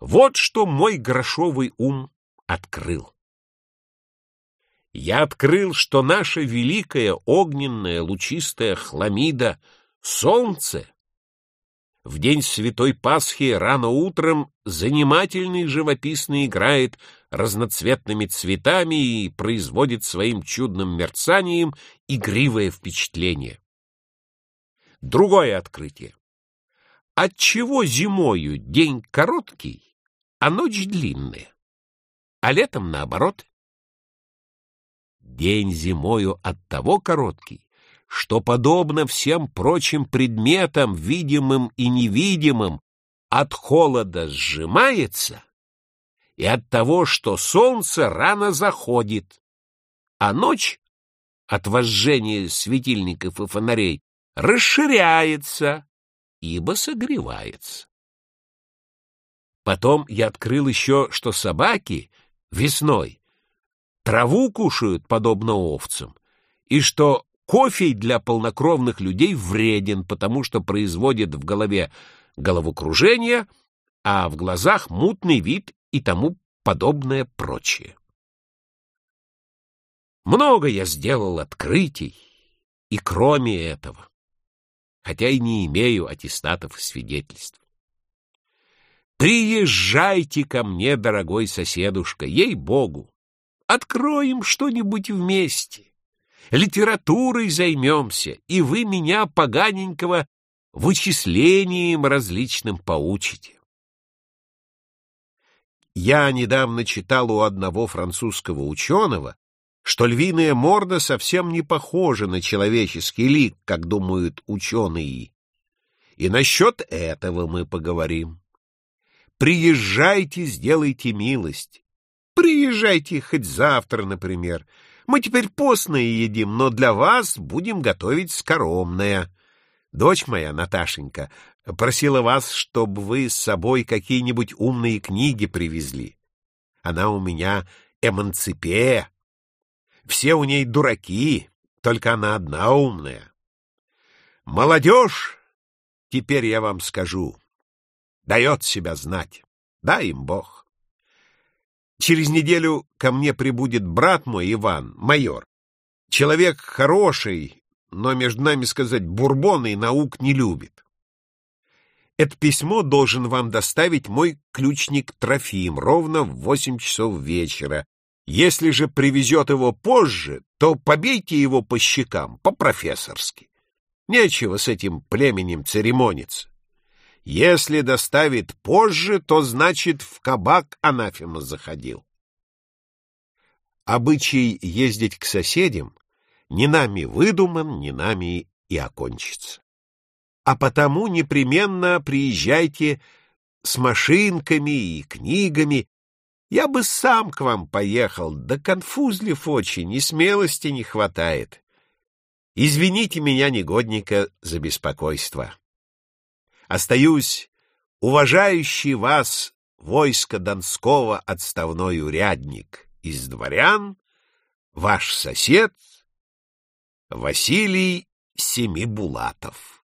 Вот что мой грошовый ум открыл. Я открыл, что наша великая огненная лучистая хламида — солнце — в день Святой Пасхи рано утром занимательно и живописно играет разноцветными цветами и производит своим чудным мерцанием игривое впечатление. Другое открытие. Отчего зимою день короткий, а ночь длинная, а летом наоборот? День зимою от того короткий, что, подобно всем прочим предметам, видимым и невидимым, от холода сжимается, и от того, что солнце рано заходит, а ночь от возжения светильников и фонарей расширяется, ибо согревается. Потом я открыл еще, что собаки весной траву кушают, подобно овцам, и что кофе для полнокровных людей вреден, потому что производит в голове головокружение, а в глазах мутный вид и тому подобное прочее. Много я сделал открытий, и кроме этого, хотя и не имею аттестатов и свидетельств. Приезжайте ко мне, дорогой соседушка, ей-богу, откроем что-нибудь вместе, литературой займемся, и вы меня, поганенького, вычислением различным поучите. Я недавно читал у одного французского ученого, что львиная морда совсем не похожа на человеческий лик, как думают ученые. И насчет этого мы поговорим. Приезжайте, сделайте милость. Приезжайте хоть завтра, например. Мы теперь постное едим, но для вас будем готовить скоромное. Дочь моя, Наташенька, просила вас, чтобы вы с собой какие-нибудь умные книги привезли. Она у меня эманципе. Все у ней дураки, только она одна умная. Молодежь, теперь я вам скажу, дает себя знать. Дай им Бог. Через неделю ко мне прибудет брат мой Иван, майор. Человек хороший, но, между нами сказать, бурбона и наук не любит. Это письмо должен вам доставить мой ключник Трофим ровно в восемь часов вечера. Если же привезет его позже, то побейте его по щекам, по-профессорски. Нечего с этим племенем церемониться. Если доставит позже, то значит в кабак анафема заходил. Обычай ездить к соседям не нами выдуман, не нами и окончится. А потому непременно приезжайте с машинками и книгами. Я бы сам к вам поехал, да конфузлив очень, и смелости не хватает. Извините меня, негодника, за беспокойство. Остаюсь уважающий вас войско Донского отставной урядник из дворян, ваш сосед Василий Семибулатов